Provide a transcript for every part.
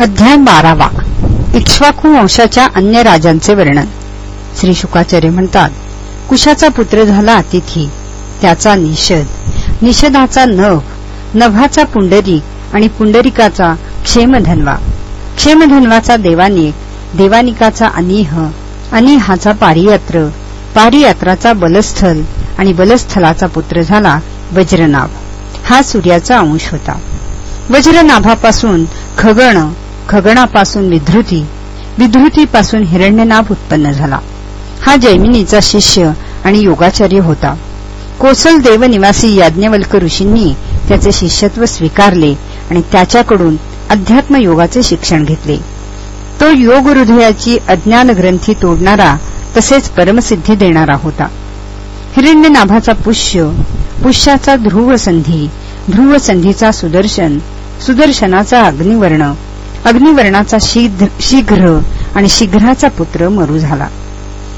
अध्याय बारावा. इक्ष्वाकू वंशाच्या अन्य राजांचे वर्णन. श्री शुकाचार्य म्हणतात कुशाचा पुत्र झाला अतिथी त्याचा निषद निषदाचा नभ नभाचा पुंडरीक आणि पुंडरिकाचा क्षेमधन्वा. क्षेमधन्वाचा देवानिक देवानिकाचा अनिह अनिहाचा पारियात्र पारियात्राचा बलस्थल आणि बलस्थलाचा पुत्र झाला वज्रनाभ. हा सूर्याचा अंश होता. वज्रनाभापासून खगण खगणापासून विधृती विधृतीपासून हिरण्यनाभ उत्पन्न झाला. हा जैमिनीचा शिष्य आणि योगाचार्य होता. कोसल देवनिवासी याज्ञवल्क ऋषींनी त्याचे शिष्यत्व स्वीकारले आणि त्याच्याकडून अध्यात्म योगाचे शिक्षण घेतले. तो योग हृदयाची अज्ञान ग्रंथी तोडणारा तसेच परमसिद्धी देणारा होता. हिरण्यनाभाचा पुष्य पुष्याचा ध्रुव संधी ध्रुव संधीचा सुदर्शन सुदर्शनाचा अग्निवर्ण अग्निवर्णाचा शीघ्र आणि शीघ्राचा पुत्र मरु झाला.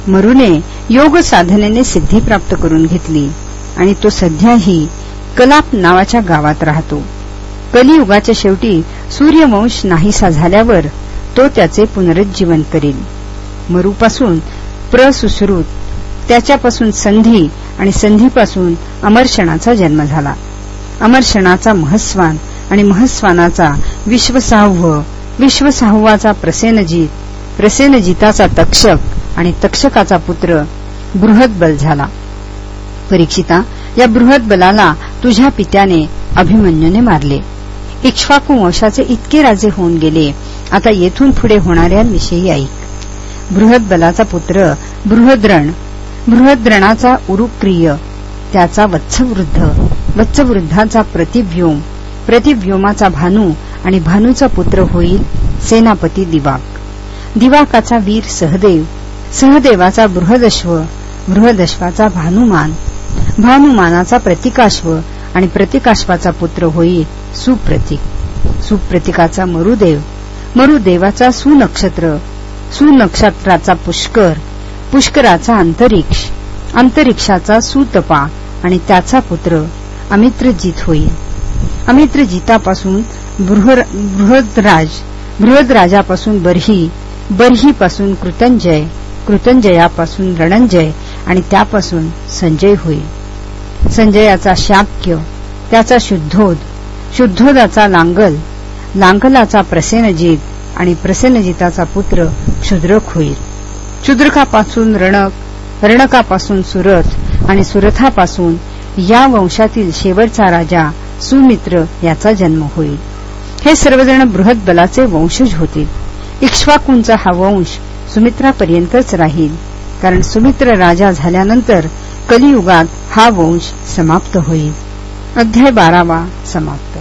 मरुने योग साधनेने सिद्धी प्राप्त करून घेतली आणि तो सध्याही कलाप नावाच्या गावात राहतो. कलियुगाच्या शेवटी सूर्यवंश नाहीसा झाल्यावर तो त्याचे पुनरुज्जीवन करेल. मरूपासून प्रसुश्रुत त्याच्यापासून संधी आणि संधीपासून अमर्षणाचा जन्म झाला. अमर्षणाचा महस्वान आणि महस्वानाचा विश्वसाहव विश्वसाहवाचा प्रसेनजीत प्रसेनजिताचा तक्षक आणि तक्षकाचा पुत्र बृहदबल झाला. परीक्षिता या बृहदबलाला तुझ्या पित्याने अभिमन्यूने मारले. इक्ष्वाकू वंशाचे इतके राजे होऊन गेले आता येथून पुढे होणाऱ्यांविषयी ऐक. बृहदबलाचा पुत्र बृहद्रण बृहद्रणाचा उरुक्रिय त्याचा वत्सवृद्ध वत्सवृद्धाचा प्रतिव्योम प्रतिव्योमाचा भानू आणि भानूचा पुत्र होईल सेनापती दिवाक. दिवाकाचा वीर सहदेव सहदेवाचा बृहदश्व बृहदश्वाचा भानुमान. भानुमानाचा प्रतिकाश्व आणि प्रतिकाश्वाचा पुत्र होईल सुप्रतिक. सुप्रतिकाचा मरुदेव मरुदेवाचा सुनक्षत्र सुनक्षत्राचा पुष्कर पुष्कराचा अंतरिक्ष अंतरिक्षाचा सुतपा आणि त्याचा पुत्र अमित्रजित होईल. अमित्रजितापासून बृहदराज बृहदराजापासून बर्ही बर्हीपासून कृतंजय कृतंजयापासून रणंजय आणि त्यापासून संजय होईल संजयाचा शाक्य त्याचा शुद्धोद शुद्धोदाचा लांगल लांगलाचा प्रसेनजीत आणि प्रसेनजिताचा पुत्र क्षुद्रक होईल क्षुद्रकापासून रणक रणकापासून सुरथ आणि सुरथापासून या वंशातील शेवटचा राजा सुमित्र याचा जन्म होईल. हे सर्वजण बृहत बलाचे वंशज होतील. इक्ष्वाकूंचा हा वंश सुमित्रापर्यंतच राहील. कारण सुमित्र राजा झाल्यानंतर कलियुगात हा वंश समाप्त होईल. अध्याय बारावा समाप्त.